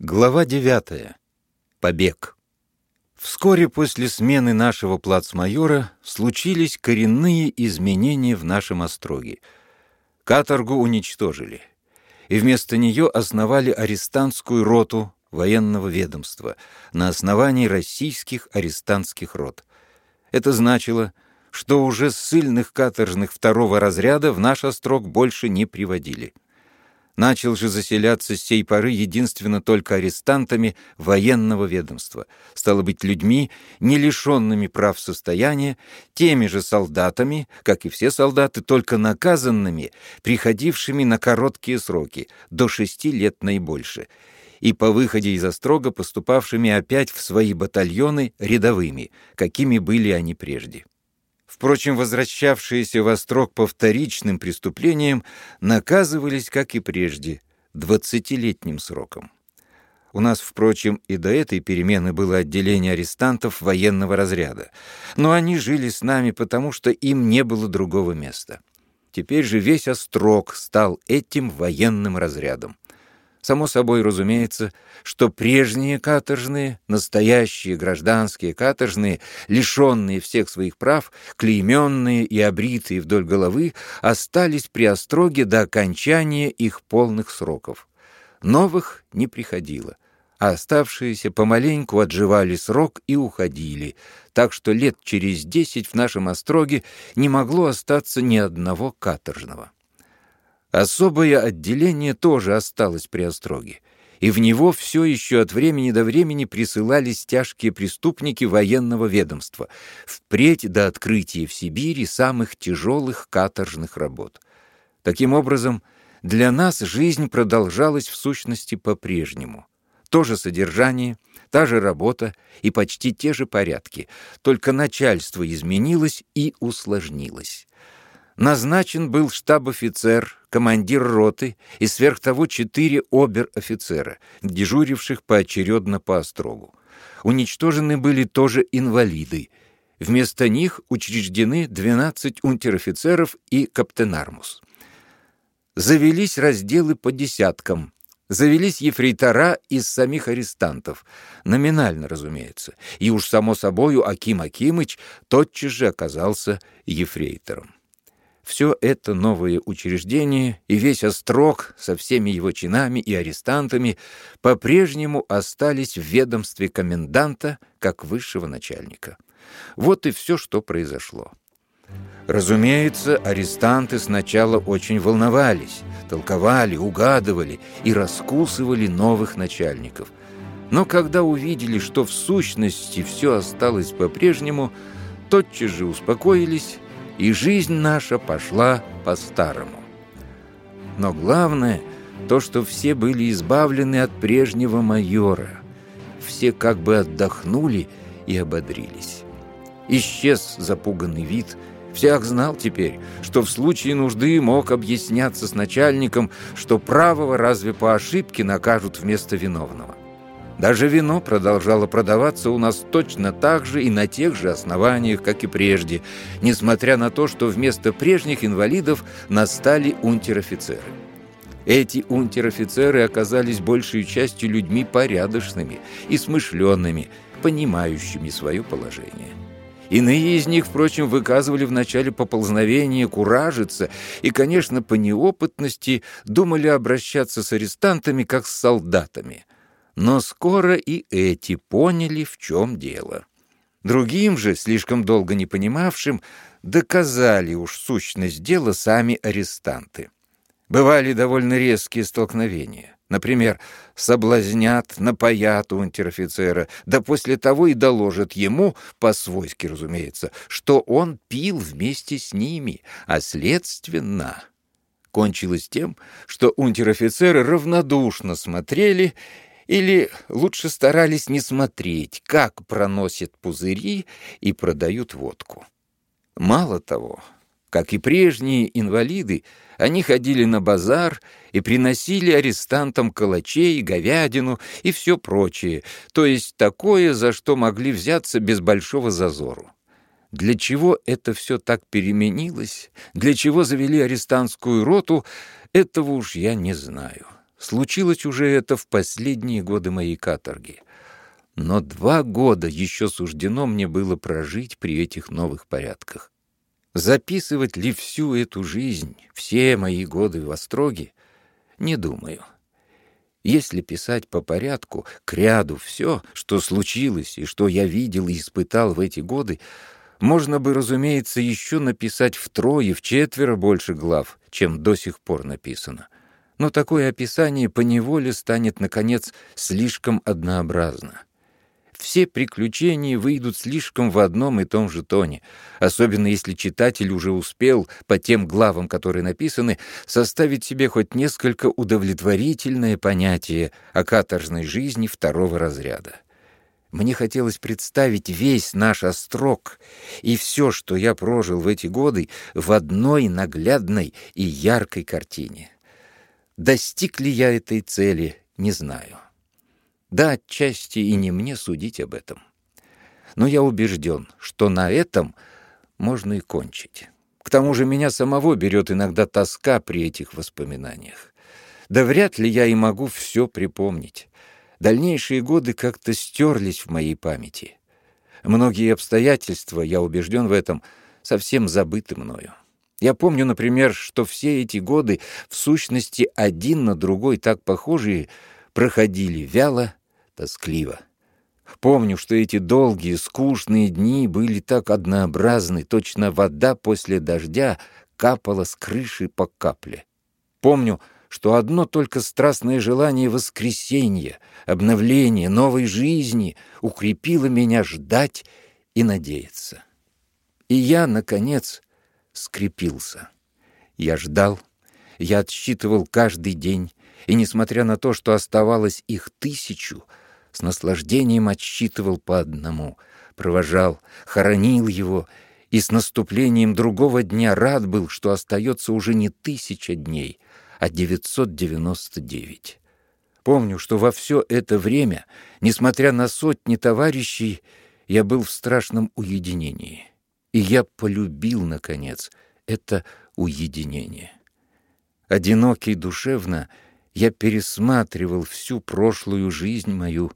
Глава 9. Побег. Вскоре после смены нашего плацмайора случились коренные изменения в нашем остроге. Каторгу уничтожили, и вместо нее основали арестантскую роту военного ведомства на основании российских арестантских рот. Это значило, что уже ссыльных каторжных второго разряда в наш острог больше не приводили начал же заселяться с сей поры единственно только арестантами военного ведомства, стало быть, людьми, не лишенными прав состояния, теми же солдатами, как и все солдаты, только наказанными, приходившими на короткие сроки, до шести лет наибольше, и по выходе из острога поступавшими опять в свои батальоны рядовыми, какими были они прежде. Впрочем, возвращавшиеся во строк по вторичным преступлениям наказывались, как и прежде, двадцатилетним сроком. У нас, впрочем, и до этой перемены было отделение арестантов военного разряда, но они жили с нами, потому что им не было другого места. Теперь же весь острог стал этим военным разрядом. Само собой разумеется, что прежние каторжные, настоящие гражданские каторжные, лишенные всех своих прав, клейменные и обритые вдоль головы, остались при остроге до окончания их полных сроков. Новых не приходило, а оставшиеся помаленьку отживали срок и уходили, так что лет через десять в нашем остроге не могло остаться ни одного каторжного. Особое отделение тоже осталось при Остроге, и в него все еще от времени до времени присылались тяжкие преступники военного ведомства, впредь до открытия в Сибири самых тяжелых каторжных работ. Таким образом, для нас жизнь продолжалась в сущности по-прежнему. То же содержание, та же работа и почти те же порядки, только начальство изменилось и усложнилось. Назначен был штаб-офицер, командир роты и сверх того четыре обер-офицера, дежуривших поочередно по острогу. Уничтожены были тоже инвалиды. Вместо них учреждены 12 унтер-офицеров и каптенармус. Завелись разделы по десяткам. Завелись ефрейтора из самих арестантов, номинально, разумеется, и уж само собою Аким Акимыч тотчас же оказался ефрейтором. Все это новое учреждение и весь острог со всеми его чинами и арестантами по-прежнему остались в ведомстве коменданта как высшего начальника. Вот и все, что произошло. Разумеется, арестанты сначала очень волновались, толковали, угадывали и раскусывали новых начальников. Но когда увидели, что в сущности все осталось по-прежнему, тотчас же успокоились и жизнь наша пошла по-старому. Но главное то, что все были избавлены от прежнего майора. Все как бы отдохнули и ободрились. Исчез запуганный вид. Всяк знал теперь, что в случае нужды мог объясняться с начальником, что правого разве по ошибке накажут вместо виновного. Даже вино продолжало продаваться у нас точно так же и на тех же основаниях, как и прежде, несмотря на то, что вместо прежних инвалидов настали унтер-офицеры. Эти унтер-офицеры оказались большей частью людьми порядочными и смышленными, понимающими свое положение. Иные из них, впрочем, выказывали в начале поползновения куражиться и, конечно, по неопытности думали обращаться с арестантами, как с солдатами – но скоро и эти поняли, в чем дело. Другим же, слишком долго не понимавшим, доказали уж сущность дела сами арестанты. Бывали довольно резкие столкновения. Например, соблазнят, напоят унтер-офицера, да после того и доложат ему, по-свойски, разумеется, что он пил вместе с ними, а следственно кончилось тем, что унтер-офицеры равнодушно смотрели или лучше старались не смотреть, как проносят пузыри и продают водку. Мало того, как и прежние инвалиды, они ходили на базар и приносили арестантам калачей, говядину и все прочее, то есть такое, за что могли взяться без большого зазору. Для чего это все так переменилось, для чего завели арестантскую роту, этого уж я не знаю. Случилось уже это в последние годы моей каторги. Но два года еще суждено мне было прожить при этих новых порядках. Записывать ли всю эту жизнь, все мои годы в Остроге, не думаю. Если писать по порядку, к ряду все, что случилось и что я видел и испытал в эти годы, можно бы, разумеется, еще написать втрое, четверо больше глав, чем до сих пор написано. Но такое описание поневоле станет, наконец, слишком однообразно. Все приключения выйдут слишком в одном и том же тоне, особенно если читатель уже успел, по тем главам, которые написаны, составить себе хоть несколько удовлетворительное понятие о каторжной жизни второго разряда. Мне хотелось представить весь наш острог и все, что я прожил в эти годы, в одной наглядной и яркой картине. Достиг ли я этой цели, не знаю. Да, отчасти и не мне судить об этом. Но я убежден, что на этом можно и кончить. К тому же меня самого берет иногда тоска при этих воспоминаниях. Да вряд ли я и могу все припомнить. Дальнейшие годы как-то стерлись в моей памяти. Многие обстоятельства, я убежден в этом, совсем забыты мною. Я помню, например, что все эти годы, в сущности, один на другой так похожие, проходили вяло, тоскливо. Помню, что эти долгие, скучные дни были так однообразны, точно вода после дождя капала с крыши по капле. Помню, что одно только страстное желание воскресения, обновления, новой жизни укрепило меня ждать и надеяться. И я, наконец, скрепился. Я ждал, я отсчитывал каждый день, и, несмотря на то, что оставалось их тысячу, с наслаждением отсчитывал по одному, провожал, хоронил его — и с наступлением другого дня рад был, что остается уже не тысяча дней, а 999. Помню, что во все это время, несмотря на сотни товарищей, я был в страшном уединении. И я полюбил, наконец, это уединение. Одинокий душевно, я пересматривал всю прошлую жизнь мою,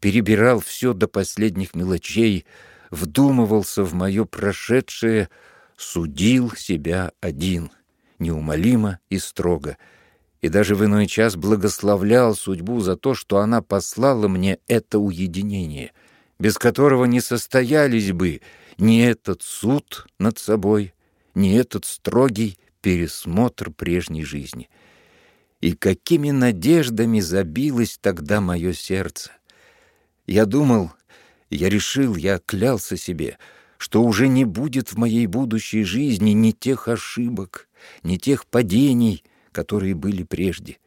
перебирал все до последних мелочей, вдумывался в мое прошедшее, судил себя один — неумолимо и строго, и даже в иной час благословлял судьбу за то, что она послала мне это уединение, без которого не состоялись бы ни этот суд над собой, ни этот строгий пересмотр прежней жизни. И какими надеждами забилось тогда мое сердце. Я думал, я решил, я клялся себе, что уже не будет в моей будущей жизни ни тех ошибок, ни тех падений, которые были прежде.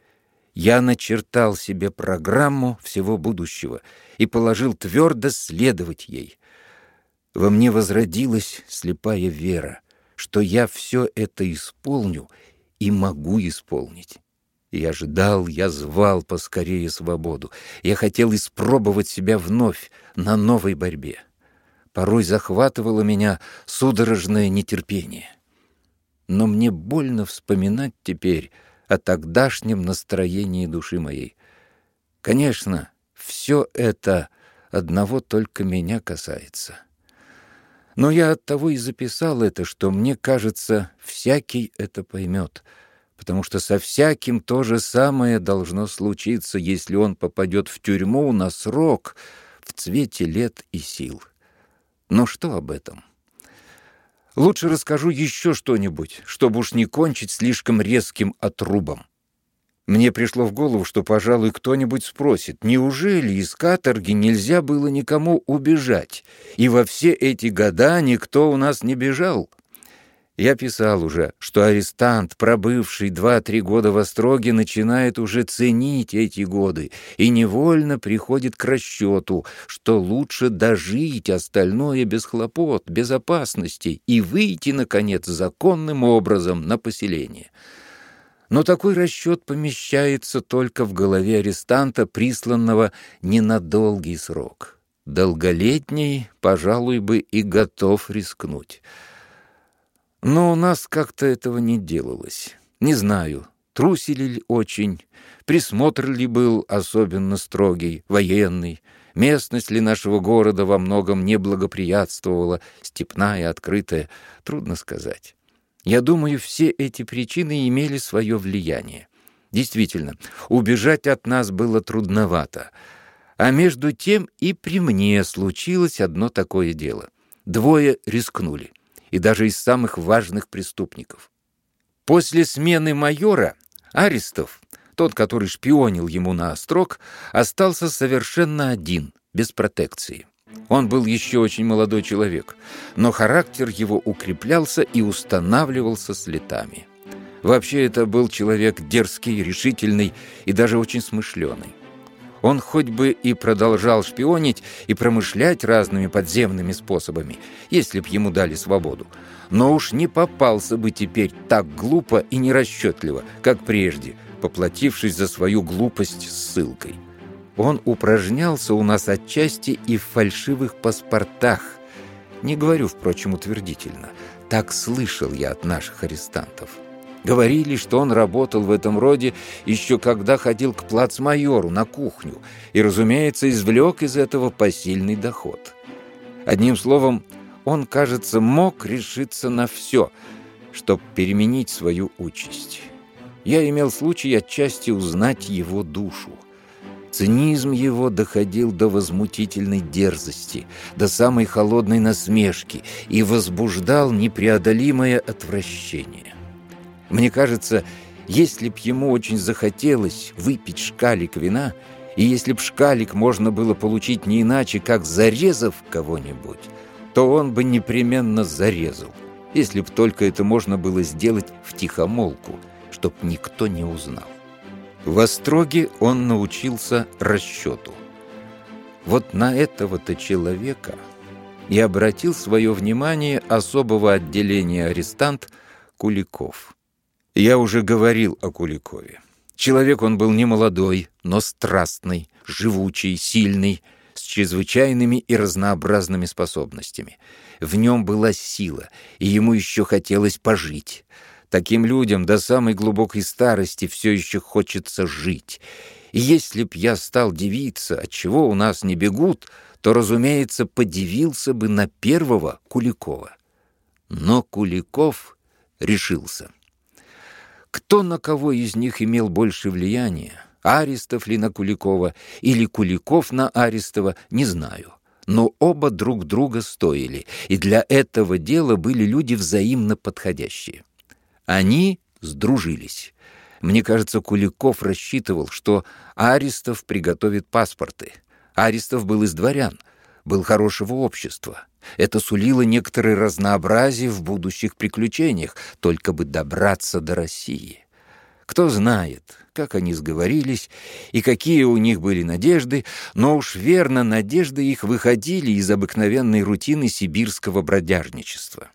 Я начертал себе программу всего будущего и положил твердо следовать ей. Во мне возродилась слепая вера, что я все это исполню и могу исполнить. Я ждал, я звал поскорее свободу. Я хотел испробовать себя вновь на новой борьбе. Порой захватывало меня судорожное нетерпение но мне больно вспоминать теперь о тогдашнем настроении души моей. Конечно, все это одного только меня касается. Но я оттого и записал это, что мне кажется, всякий это поймет, потому что со всяким то же самое должно случиться, если он попадет в тюрьму на срок в цвете лет и сил. Но что об этом? Лучше расскажу еще что-нибудь, чтобы уж не кончить слишком резким отрубом. Мне пришло в голову, что, пожалуй, кто-нибудь спросит, неужели из каторги нельзя было никому убежать, и во все эти года никто у нас не бежал? Я писал уже, что арестант, пробывший два-три года в Остроге, начинает уже ценить эти годы и невольно приходит к расчету, что лучше дожить остальное без хлопот, без опасностей и выйти, наконец, законным образом на поселение. Но такой расчет помещается только в голове арестанта, присланного не на долгий срок. Долголетний, пожалуй, бы и готов рискнуть. Но у нас как-то этого не делалось. Не знаю, Трусили ли очень, присмотр ли был особенно строгий, военный, местность ли нашего города во многом не благоприятствовала, степная, открытая, трудно сказать. Я думаю, все эти причины имели свое влияние. Действительно, убежать от нас было трудновато. А между тем и при мне случилось одно такое дело. Двое рискнули, и даже из самых важных преступников. После смены майора Аристов, тот, который шпионил ему на острог, остался совершенно один, без протекции. Он был еще очень молодой человек, но характер его укреплялся и устанавливался с летами. Вообще это был человек дерзкий, решительный и даже очень смышленый. Он хоть бы и продолжал шпионить и промышлять разными подземными способами, если б ему дали свободу, но уж не попался бы теперь так глупо и нерасчетливо, как прежде, поплатившись за свою глупость ссылкой. Он упражнялся у нас отчасти и в фальшивых паспортах. Не говорю, впрочем, утвердительно. Так слышал я от наших арестантов. Говорили, что он работал в этом роде еще когда ходил к плацмайору на кухню и, разумеется, извлек из этого посильный доход. Одним словом, он, кажется, мог решиться на все, чтобы переменить свою участь. Я имел случай отчасти узнать его душу. Цинизм его доходил до возмутительной дерзости, до самой холодной насмешки и возбуждал непреодолимое отвращение. Мне кажется, если б ему очень захотелось выпить шкалик вина, и если б шкалик можно было получить не иначе, как зарезав кого-нибудь, то он бы непременно зарезал, если б только это можно было сделать в тихомолку, чтоб никто не узнал. В Остроге он научился расчету. Вот на этого-то человека и обратил свое внимание особого отделения арестант Куликов. Я уже говорил о Куликове. Человек он был не молодой, но страстный, живучий, сильный, с чрезвычайными и разнообразными способностями. В нем была сила, и ему еще хотелось пожить. Таким людям до самой глубокой старости все еще хочется жить. И если б я стал дивиться, от чего у нас не бегут, то, разумеется, подивился бы на первого Куликова. Но Куликов решился. Кто на кого из них имел больше влияния, Аристов ли на Куликова или Куликов на Аристова, не знаю. Но оба друг друга стоили, и для этого дела были люди взаимно подходящие. Они сдружились. Мне кажется, Куликов рассчитывал, что Аристов приготовит паспорты. Аристов был из дворян, был хорошего общества. Это сулило некоторое разнообразие в будущих приключениях, только бы добраться до России. Кто знает, как они сговорились и какие у них были надежды, но уж верно надежды их выходили из обыкновенной рутины сибирского бродяжничества.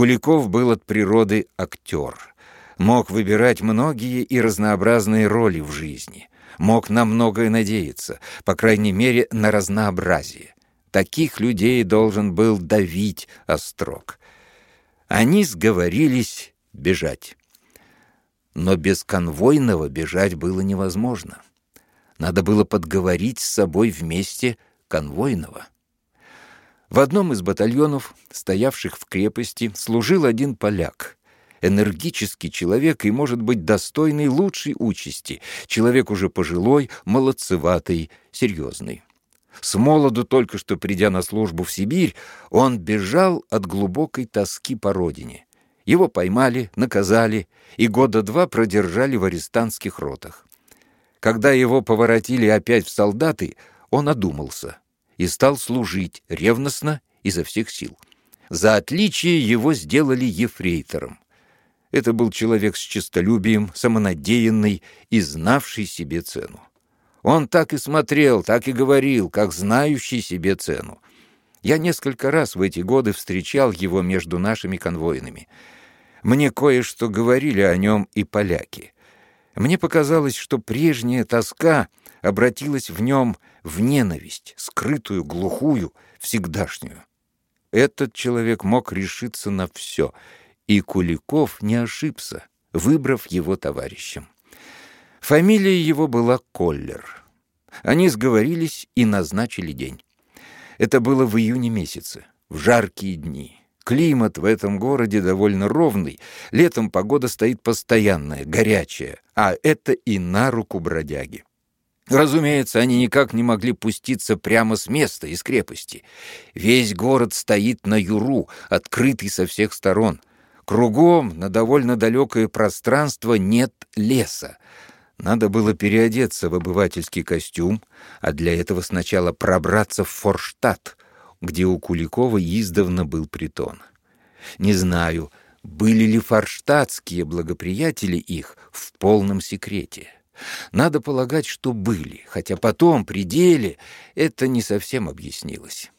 Куликов был от природы актер, мог выбирать многие и разнообразные роли в жизни, мог на многое надеяться, по крайней мере, на разнообразие. Таких людей должен был давить острог. Они сговорились бежать. Но без конвойного бежать было невозможно. Надо было подговорить с собой вместе конвойного. В одном из батальонов, стоявших в крепости, служил один поляк. Энергический человек и, может быть, достойный лучшей участи. Человек уже пожилой, молодцеватый, серьезный. С молоду, только что придя на службу в Сибирь, он бежал от глубокой тоски по родине. Его поймали, наказали и года два продержали в арестантских ротах. Когда его поворотили опять в солдаты, он одумался и стал служить ревностно изо всех сил. За отличие его сделали ефрейтором. Это был человек с честолюбием, самонадеянный и знавший себе цену. Он так и смотрел, так и говорил, как знающий себе цену. Я несколько раз в эти годы встречал его между нашими конвойными. Мне кое-что говорили о нем и поляки. Мне показалось, что прежняя тоска обратилась в нем в ненависть, скрытую, глухую, всегдашнюю. Этот человек мог решиться на все, и Куликов не ошибся. выбрав его товарищем. Фамилия его была Коллер. Они сговорились и назначили день. Это было в июне месяце, в жаркие дни. Климат в этом городе довольно ровный. Летом погода стоит постоянная, горячая, а это и на руку бродяги. Разумеется, они никак не могли пуститься прямо с места, из крепости. Весь город стоит на юру, открытый со всех сторон. Кругом, на довольно далекое пространство, нет леса. Надо было переодеться в обывательский костюм, а для этого сначала пробраться в Форштадт, где у Куликова издавна был притон. Не знаю, были ли форштадтские благоприятели их в полном секрете. Надо полагать, что были, хотя потом, при деле, это не совсем объяснилось.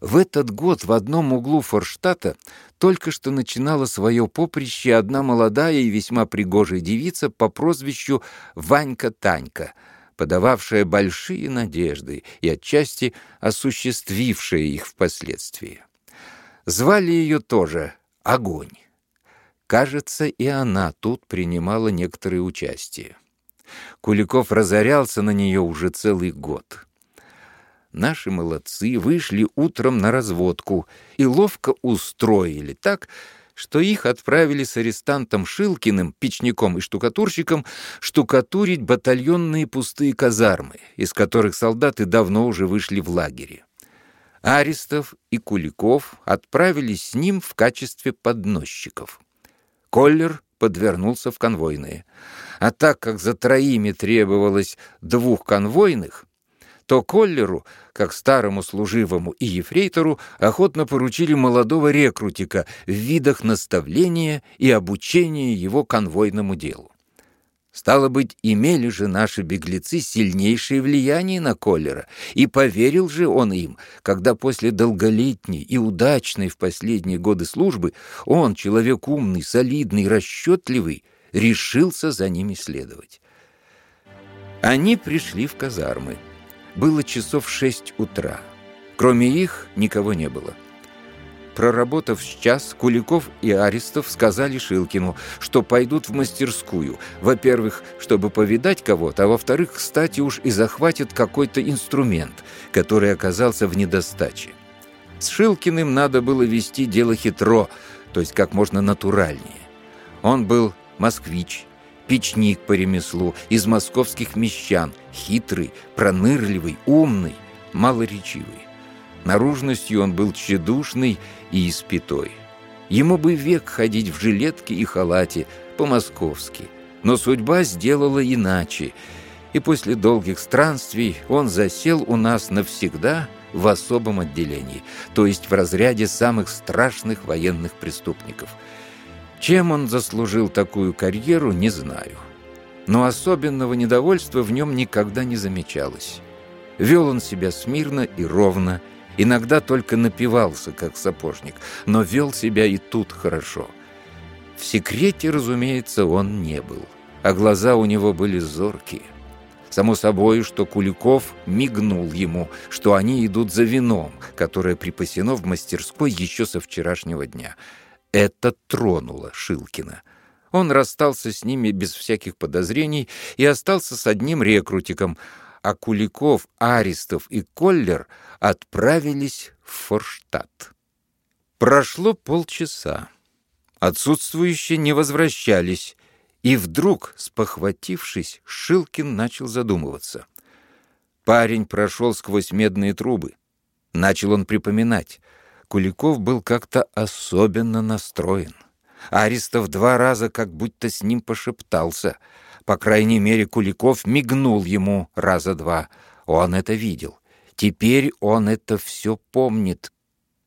В этот год в одном углу Форштата только что начинала свое поприще одна молодая и весьма пригожая девица по прозвищу Ванька-Танька, подававшая большие надежды и отчасти осуществившая их впоследствии. Звали ее тоже Огонь. Кажется, и она тут принимала некоторое участие. Куликов разорялся на нее уже целый год. Наши молодцы вышли утром на разводку и ловко устроили так, что их отправили с арестантом Шилкиным, печником и штукатурщиком, штукатурить батальонные пустые казармы, из которых солдаты давно уже вышли в лагере. Аристов и Куликов отправились с ним в качестве подносчиков. Коллер подвернулся в конвойные. А так как за троими требовалось двух конвойных, то Коллеру, как старому служивому и ефрейтору, охотно поручили молодого рекрутика в видах наставления и обучения его конвойному делу. Стало быть, имели же наши беглецы сильнейшее влияние на Коллера, и поверил же он им, когда после долголетней и удачной в последние годы службы он, человек умный, солидный, расчетливый, решился за ними следовать. Они пришли в казармы. Было часов шесть утра. Кроме их никого не было. Проработав час, Куликов и Аристов сказали Шилкину, что пойдут в мастерскую. Во-первых, чтобы повидать кого-то, а во-вторых, кстати, уж и захватят какой-то инструмент, который оказался в недостаче. С Шилкиным надо было вести дело хитро, то есть как можно натуральнее. Он был москвич, печник по ремеслу, из московских мещан, хитрый, пронырливый, умный, малоречивый. Наружностью он был тщедушный и испятой. Ему бы век ходить в жилетке и халате, по-московски. Но судьба сделала иначе, и после долгих странствий он засел у нас навсегда в особом отделении, то есть в разряде самых страшных военных преступников. Чем он заслужил такую карьеру, не знаю. Но особенного недовольства в нем никогда не замечалось. Вел он себя смирно и ровно, Иногда только напивался, как сапожник, но вел себя и тут хорошо. В секрете, разумеется, он не был, а глаза у него были зоркие. Само собой, что Куликов мигнул ему, что они идут за вином, которое припасено в мастерской еще со вчерашнего дня. Это тронуло Шилкина. Он расстался с ними без всяких подозрений и остался с одним рекрутиком — а Куликов, Аристов и Коллер отправились в Форштадт. Прошло полчаса. Отсутствующие не возвращались, и вдруг, спохватившись, Шилкин начал задумываться. Парень прошел сквозь медные трубы. Начал он припоминать. Куликов был как-то особенно настроен. Аристов два раза как будто с ним пошептался — по крайней мере, Куликов мигнул ему раза два. Он это видел. Теперь он это все помнит.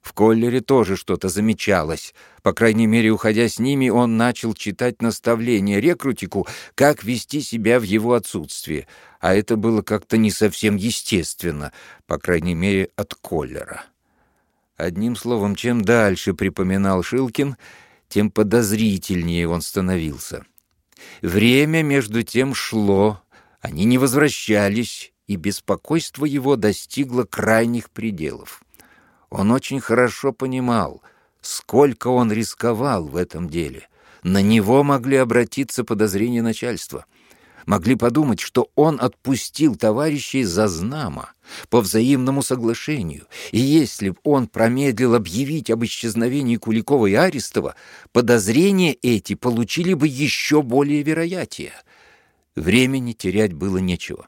В Коллере тоже что-то замечалось. По крайней мере, уходя с ними, он начал читать наставления рекрутику, как вести себя в его отсутствие. А это было как-то не совсем естественно, по крайней мере, от Коллера. Одним словом, чем дальше припоминал Шилкин, тем подозрительнее он становился. Время, между тем, шло, они не возвращались, и беспокойство его достигло крайних пределов. Он очень хорошо понимал, сколько он рисковал в этом деле, На него могли обратиться подозрения начальства. Могли подумать, что он отпустил товарищей за знамо, по взаимному соглашению, и если б он промедлил объявить об исчезновении Куликова и Арестова, подозрения эти получили бы еще более вероятие. Времени терять было нечего.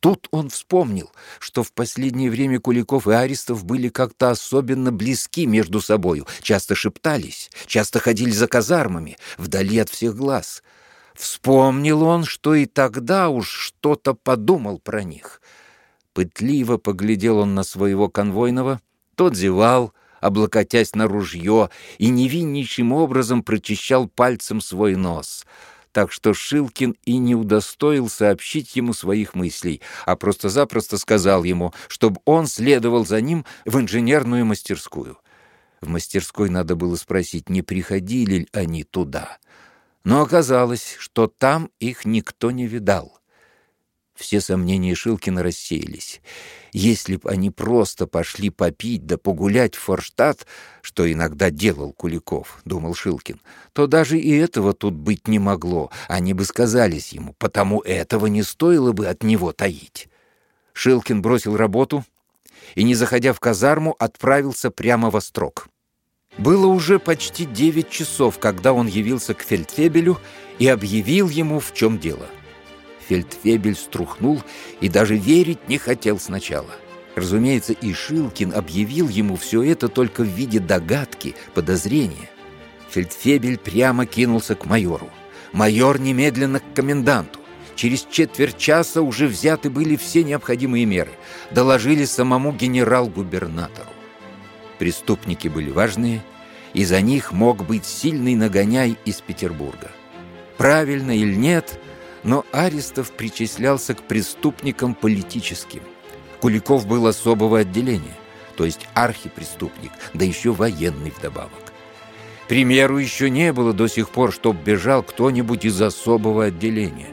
Тут он вспомнил, что в последнее время Куликов и Аристов были как-то особенно близки между собою, часто шептались, часто ходили за казармами, вдали от всех глаз. Вспомнил он, что и тогда уж что-то подумал про них. Пытливо поглядел он на своего конвойного, тот зевал, облокотясь на ружье, и невиннейшим образом прочищал пальцем свой нос — так что Шилкин и не удостоил сообщить ему своих мыслей, а просто-запросто сказал ему, чтобы он следовал за ним в инженерную мастерскую. В мастерской надо было спросить, не приходили ли они туда. Но оказалось, что там их никто не видал. Все сомнения Шилкина рассеялись. Если б они просто пошли попить да погулять в Форштадт, что иногда делал Куликов, — думал Шилкин, — то даже и этого тут быть не могло. Они бы сказались ему, потому этого не стоило бы от него таить. Шилкин бросил работу и, не заходя в казарму, отправился прямо во строк. Было уже почти девять часов, когда он явился к фельдфебелю и объявил ему, в чем дело — Фельдфебель струхнул и даже верить не хотел сначала. Разумеется, и Шилкин объявил ему все это только в виде догадки, подозрения. Фельдфебель прямо кинулся к майору. Майор немедленно к коменданту. Через четверть часа уже взяты были все необходимые меры. Доложили самому генерал-губернатору. Преступники были важные, и за них мог быть сильный нагоняй из Петербурга. Правильно или нет, но Аристов причислялся к преступникам политическим. Куликов был особого отделения, то есть архипреступник, да еще военный вдобавок. Примеру еще не было до сих пор, чтоб бежал кто-нибудь из особого отделения.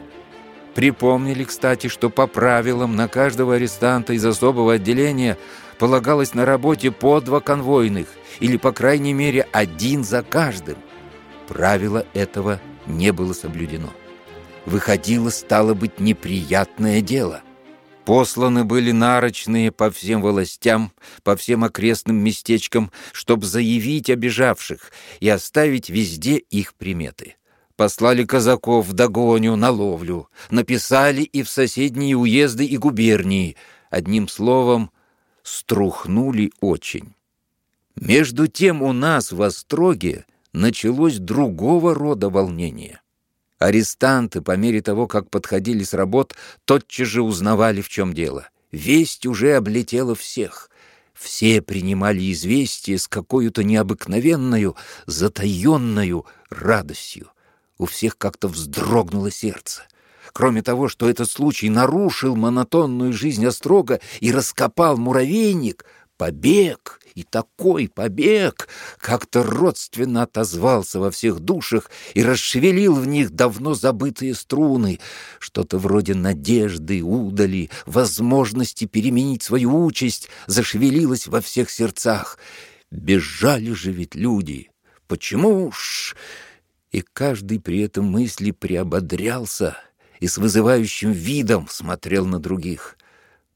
Припомнили, кстати, что по правилам на каждого арестанта из особого отделения полагалось на работе по два конвойных, или, по крайней мере, один за каждым. Правило этого не было соблюдено выходило, стало быть, неприятное дело. Посланы были нарочные по всем властям, по всем окрестным местечкам, чтобы заявить обижавших и оставить везде их приметы. Послали казаков в догоню, на ловлю, написали и в соседние уезды и губернии. Одним словом, струхнули очень. Между тем у нас в Остроге началось другого рода волнение — Арестанты, по мере того, как подходили с работ, тотчас же узнавали, в чем дело. Весть уже облетела всех. Все принимали известие с какой-то необыкновенную, затаенную радостью. У всех как-то вздрогнуло сердце. Кроме того, что этот случай нарушил монотонную жизнь Острога и раскопал муравейник, побег и такой побег как-то родственно отозвался во всех душах и расшевелил в них давно забытые струны, что-то вроде надежды, удали, возможности переменить свою участь зашевелилось во всех сердцах. Бежали же ведь люди. Почему ж? И каждый при этом мысли приободрялся и с вызывающим видом смотрел на других.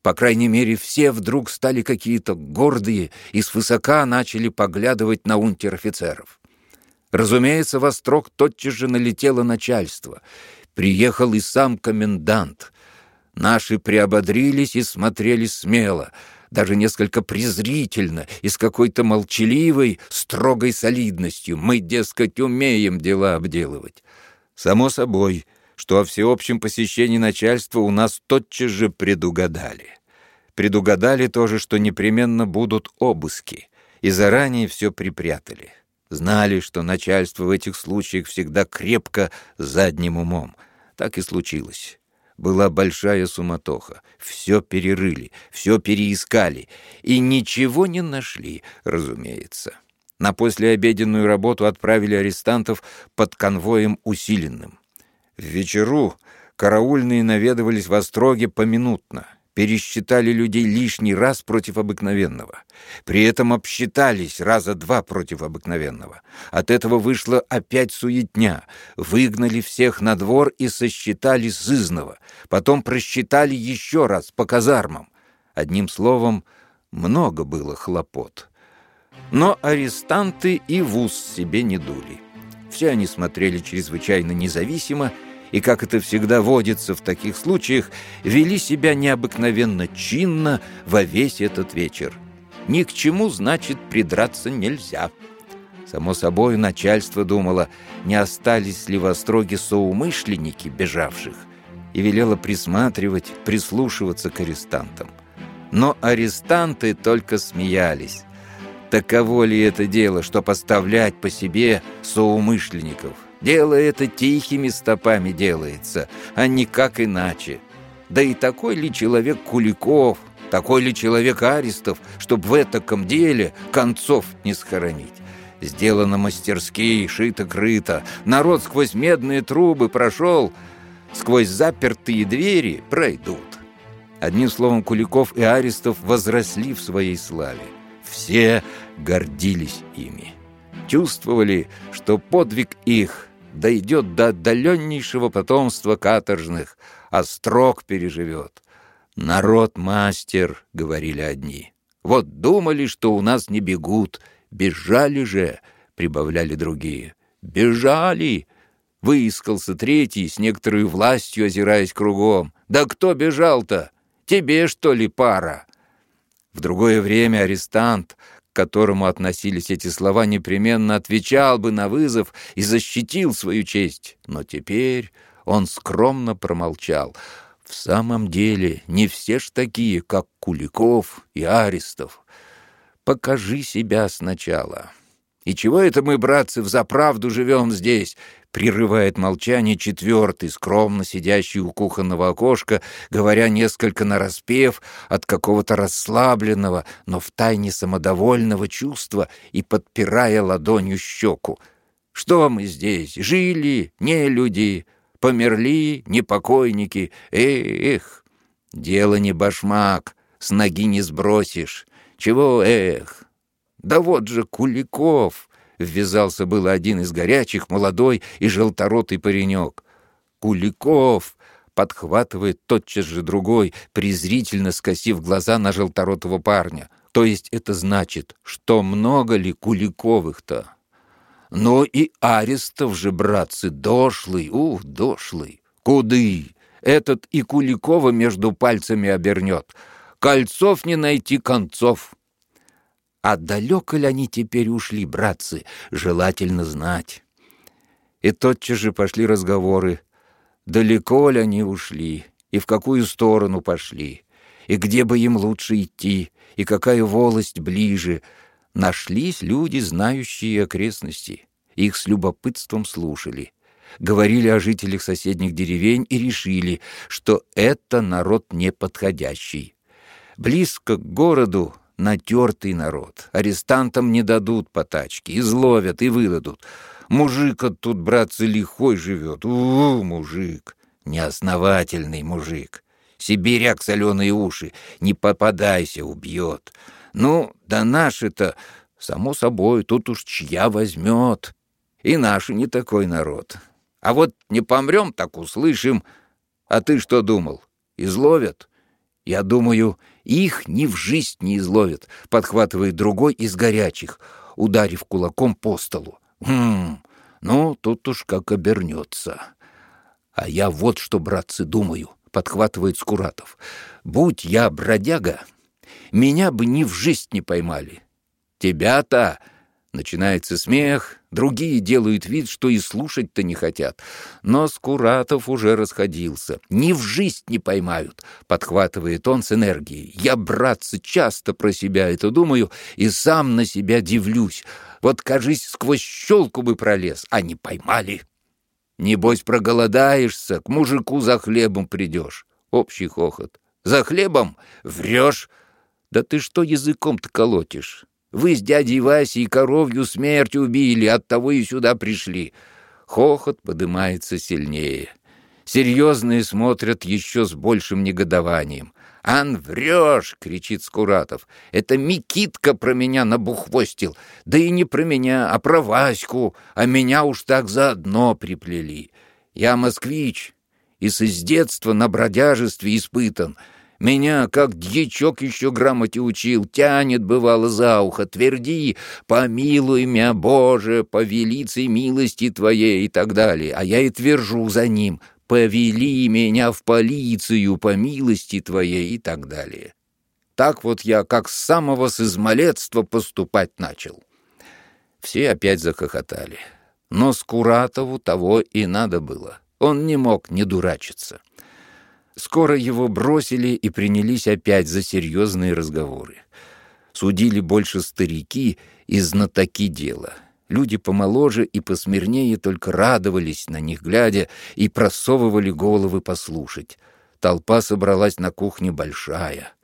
По крайней мере, все вдруг стали какие-то гордые и свысока начали поглядывать на унтер-офицеров. Разумеется, во строк тотчас же налетело начальство. Приехал и сам комендант. Наши приободрились и смотрели смело, даже несколько презрительно и с какой-то молчаливой, строгой солидностью. Мы, дескать, умеем дела обделывать. Само собой, что о всеобщем посещении начальства у нас тотчас же предугадали. Предугадали тоже, что непременно будут обыски, и заранее все припрятали. Знали, что начальство в этих случаях всегда крепко задним умом. Так и случилось. Была большая суматоха. Все перерыли, все переискали. И ничего не нашли, разумеется. На послеобеденную работу отправили арестантов под конвоем усиленным. В вечеру караульные наведывались в Остроге поминутно. пересчитали людей лишний раз против обыкновенного. При этом обсчитались раза два против обыкновенного. От этого вышла опять суетня. Выгнали всех на двор и сосчитали сызново. Потом просчитали еще раз по казармам. Одним словом, много было хлопот. Но арестанты и в ус себе не дули. Все они смотрели чрезвычайно независимо как это всегда водится в таких случаях, вели себя необыкновенно чинно во весь этот вечер. Ни к чему, значит, придраться нельзя. Само собой, начальство думало, не остались ли в Остроге соумышленники бежавших, и велело присматривать, прислушиваться к арестантам. Но арестанты только смеялись. Таково ли это дело, что поставлять по себе соумышленников? Дело это тихими стопами делается, а никак иначе. Да и такой ли человек Куликов, такой ли человек Аристов, чтобы в этом деле концов не схоронить? Сделано мастерски, шито-крыто, народ сквозь медные трубы прошел, сквозь запертые двери пройдут. Одним словом, Куликов и Аристов возросли в своей славе. Все гордились ими. Чувствовали, что подвиг их дойдет до отдаленнейшего потомства каторжных, а строк переживет. «Народ мастер», — говорили одни. «Вот думали, что у нас не бегут, бежали же», — прибавляли другие. «Бежали!» — выискался третий, с некоторой властью озираясь кругом. «Да кто бежал-то? Тебе, что ли, пара?» В другое время арестант, которому относились эти слова, непременно отвечал бы на вызов и защитил свою честь. Но теперь он скромно промолчал. В самом деле, не все ж такие, как Куликов и Арестов. Покажи себя сначала. И чего это мы, братцы, взаправду живем здесь, Прерывает молчание четвертый, скромно сидящий у кухонного окошка, говоря несколько нараспев от какого-то расслабленного, но втайне самодовольного чувства и подпирая ладонью щеку. «Что мы здесь? Жили? Не люди? Померли? Не покойники? Эх! Дело не башмак, с ноги не сбросишь. Чего эх? Да вот же Куликов!» Ввязался было один из горячих, молодой и желторотый паренек. «Куликов!» — подхватывает тотчас же другой, презрительно скосив глаза на желторотого парня. То есть это значит, что много ли Куликовых-то? Но и Арестов же, братцы, дошлый, ух, дошлый. Куды? Этот и Куликова между пальцами обернет. Кольцов не найти концов. А далеко ли они теперь ушли, братцы, желательно знать. И тотчас же пошли разговоры. Далеко ли они ушли, и в какую сторону пошли, и где бы им лучше идти, и какая волость ближе. Нашлись люди, знающие окрестности. Их с любопытством слушали. Говорили о жителях соседних деревень и решили, что это народ неподходящий. Близко к городу натертый народ. Арестантам не дадут по тачке, изловят и выдадут. Мужик тут, братцы, лихой живет. У, мужик, неосновательный мужик. Сибиряк соленые уши, не попадайся, убьет. Ну, да наши-то, само собой, тут уж чья возьмет. И наши не такой народ. А вот не помрем, так услышим. А ты что думал? Изловят? Я думаю, их ни в жизнь не изловят, подхватывает другой из горячих, ударив кулаком по столу. Хм, ну, тут уж как обернется. А я вот что, братцы, думаю, подхватывает Скуратов. Будь я бродяга, меня бы ни в жизнь не поймали. Тебя-то Начинается смех, другие делают вид, что и слушать-то не хотят. Но Скуратов уже расходился. Ни в жизнь не поймают, подхватывает он с энергией. Я, братцы, часто про себя это думаю и сам на себя дивлюсь. Вот, кажись, сквозь щелку бы пролез, а не поймали. Небось, проголодаешься, к мужику за хлебом придешь. Общий хохот. За хлебом? Врешь? Да ты что языком-то колотишь? Вы с дядей Васей коровью смерть убили, оттого и сюда пришли». Хохот подымается сильнее. Серьезные смотрят еще с большим негодованием. «Ан, врешь!» — кричит Скуратов. «Это Микитка про меня набухвостил. Да и не про меня, а про Ваську. А меня уж так заодно приплели. Я москвич и с детства на бродяжестве испытан. Меня, как дьячок еще грамоте учил, тянет, бывало, за ухо, тверди, помилуй меня, Боже, по велице милости Твоей и так далее. А я и твержу за ним, повели меня в полицию по милости Твоей и так далее. Так вот я, как с самого с измалетства, поступать начал. Все опять захохотали. Но Скуратову того и надо было. Он не мог не дурачиться. Скоро его бросили и принялись опять за серьезные разговоры. Судили больше старики и знатоки дела. Люди помоложе и посмирнее только радовались на них глядя и просовывали головы послушать. Толпа собралась на кухне большая.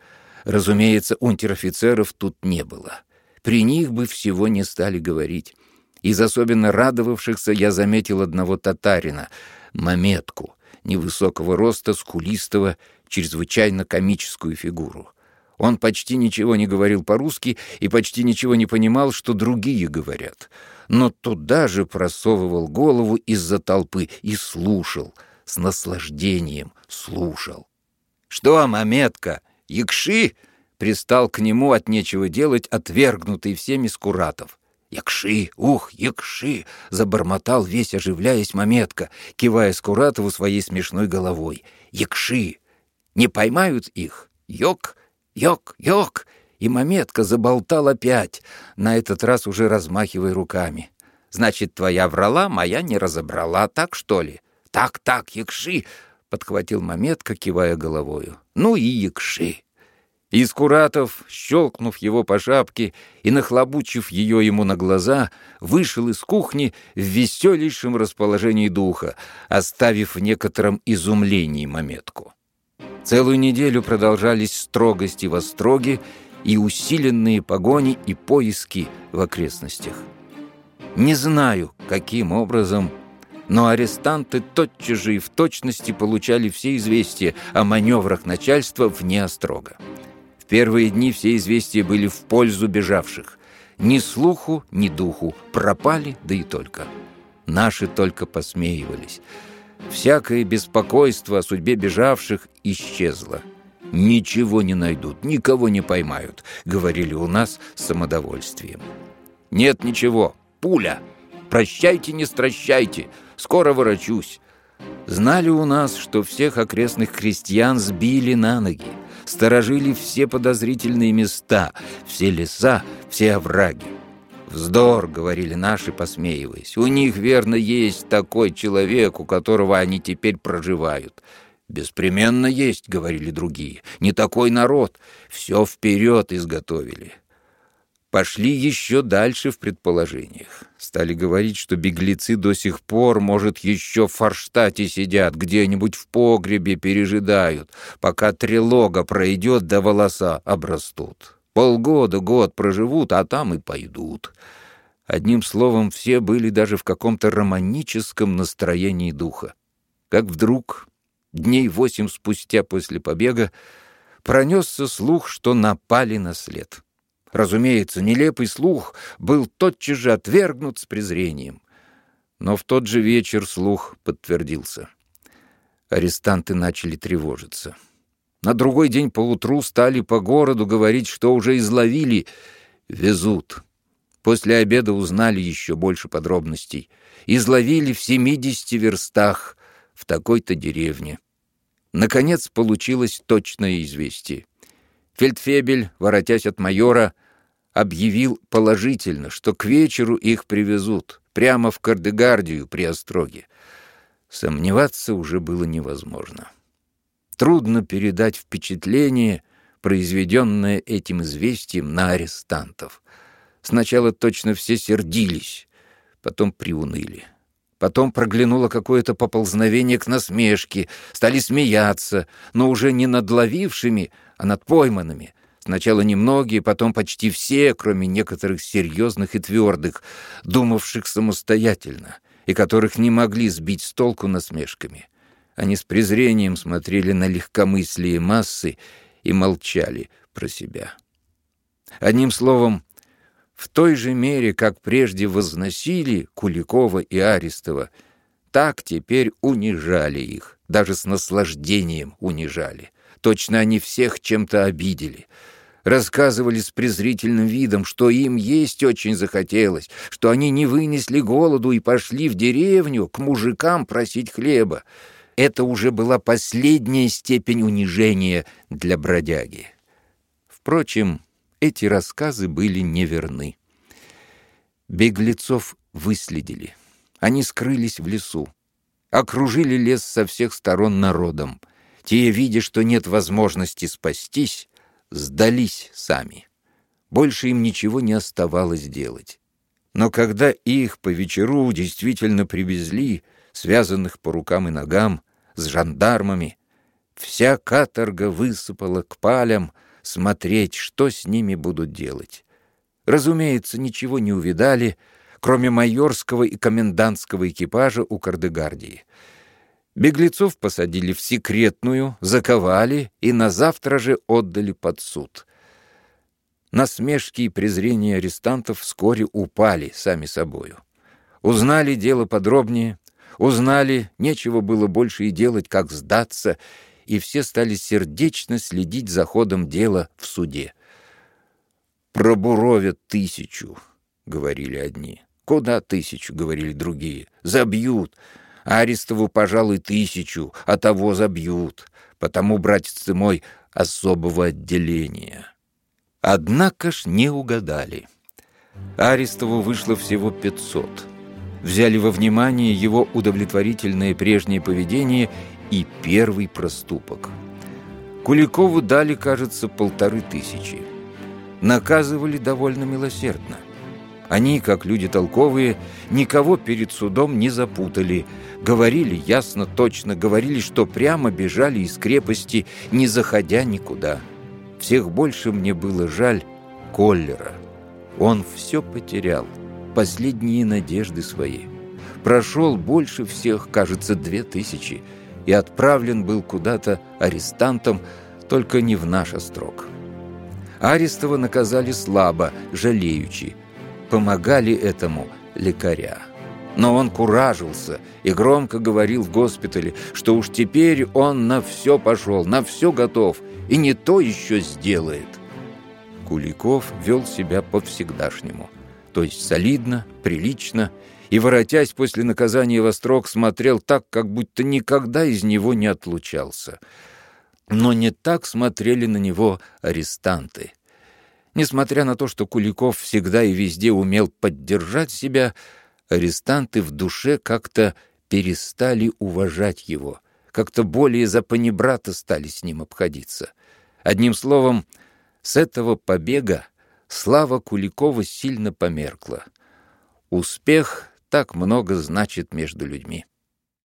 Разумеется, унтер-офицеров тут не было. При них бы всего не стали говорить. Из особенно радовавшихся я заметил одного татарина, Маметку, невысокого роста, скулистого, чрезвычайно комическую фигуру. Он почти ничего не говорил по-русски и почти ничего не понимал, что другие говорят. Но туда же просовывал голову из-за толпы и слушал, с наслаждением слушал. «Что, Маметка, якши?» Пристал к нему от нечего делать, отвергнутый всеми Скуратов. «Якши! Ух, якши!» — забормотал весь, оживляясь Маметка, кивая Скуратову своей смешной головой. «Якши! Не поймают их? Йок! Йок! Йок!» И Маметка заболтал опять, на этот раз уже размахивая руками. «Значит, твоя врала, моя не разобрала, так что ли?» «Так, так, якши!» — подхватил Маметка, кивая головою. «Ну и якши!» Искуратов, щелкнув его по шапке и нахлобучив ее ему на глаза, вышел из кухни в веселейшем расположении духа, оставив в некотором изумлении Маметку. Целую неделю продолжались строгости во строге и усиленные погони и поиски в окрестностях. Не знаю, каким образом, но арестанты тотчас же и в точности получали все известия о маневрах начальства вне острога первые дни все известия были в пользу бежавших. Ни слуху, ни духу. Пропали, да и только. Наши только посмеивались. Всякое беспокойство о судьбе бежавших исчезло. «Ничего не найдут, никого не поймают», — говорили у нас с самодовольствием. «Нет ничего, пуля! Прощайте, не стращайте, скоро ворочусь». Знали у нас, что всех окрестных крестьян сбили на ноги сторожили все подозрительные места, все леса, все овраги. «Вздор», — говорили наши, посмеиваясь. «У них, верно, есть такой человек, у которого они теперь проживают». «Беспременно есть», — говорили другие. «Не такой народ. Все вперед изготовили» пошли еще дальше в предположениях. Стали говорить, что беглецы до сих пор, может, еще в Форштате сидят, где-нибудь в погребе пережидают, пока трилога пройдет, да волоса обрастут. Полгода, год проживут, а там и пойдут. Одним словом, все были даже в каком-то романическом настроении духа. Как вдруг, дней восемь спустя после побега, пронесся слух, что напали на след. Разумеется, нелепый слух был тотчас же отвергнут с презрением. Но в тот же вечер слух подтвердился. Арестанты начали тревожиться. На другой день поутру стали по городу говорить, что уже изловили, везут. После обеда узнали еще больше подробностей. Изловили в семидесяти верстах в такой-то деревне. Наконец получилось точное известие. Фельдфебель, воротясь от майора, объявил положительно, что к вечеру их привезут прямо в Кардегардию при Остроге. Сомневаться уже было невозможно. Трудно передать впечатление, произведенное этим известием на арестантов. Сначала точно все сердились, потом приуныли. Потом проглянуло какое-то поползновение к насмешке, стали смеяться, но уже не над ловившими, а над пойманными. Сначала немногие, потом почти все, кроме некоторых серьезных и твердых, думавших самостоятельно, и которых не могли сбить с толку насмешками. Они с презрением смотрели на легкомыслие массы и молчали про себя. Одним словом, в той же мере, как прежде возносили Куликова и Арестова, так теперь унижали их, даже с наслаждением унижали. Точно они всех чем-то обидели. Рассказывали с презрительным видом, что им есть очень захотелось, что они не вынесли голоду и пошли в деревню к мужикам просить хлеба. Это уже была последняя степень унижения для бродяги. Впрочем, эти рассказы были неверны. Беглецов выследили. Они скрылись в лесу. Окружили лес со всех сторон народом. Те, видя, что нет возможности спастись, сдались сами. Больше им ничего не оставалось делать. Но когда их по вечеру действительно привезли, связанных по рукам и ногам, с жандармами, вся каторга высыпала к палям смотреть, что с ними будут делать. Разумеется, ничего не увидали, кроме майорского и комендантского экипажа у Кардегардии. Беглецов посадили в секретную, заковали и на завтра же отдали под суд. Насмешки и презрения арестантов вскоре упали сами собою. Узнали дело подробнее, узнали, нечего было больше и делать, как сдаться, и все стали сердечно следить за ходом дела в суде. «Пробуровят тысячу», — говорили одни. «Куда тысячу?» — говорили другие. «Забьют». Арестову, пожалуй, тысячу, а того забьют. Потому, братец ты мой, особого отделения. Однако ж не угадали. Арестову вышло всего пятьсот. Взяли во внимание его удовлетворительное прежнее поведение и первый проступок. Куликову дали, кажется, полторы тысячи. Наказывали довольно милосердно. Они, как люди толковые, никого перед судом не запутали, говорили ясно, точно, говорили, что прямо бежали из крепости, не заходя никуда. Всех больше мне было жаль Коллера. Он все потерял, последние надежды свои. Прошел больше всех, кажется, две тысячи, и отправлен был куда-то арестантом, только не в наш острог. Арестова наказали слабо, жалеючи, помогали этому лекаря. Но он куражился и громко говорил в госпитале, что уж теперь он на все пошел, на все готов, и не то еще сделает. Куликов вел себя по-всегдашнему, то есть солидно, прилично, и, воротясь после наказания во строк, смотрел так, как будто никогда из него не отлучался. Но не так смотрели на него арестанты. Несмотря на то, что Куликов всегда и везде умел поддержать себя, арестанты в душе как-то перестали уважать его, как-то более за панибрата стали с ним обходиться. Одним словом, с этого побега слава Куликова сильно померкла. Успех так много значит между людьми.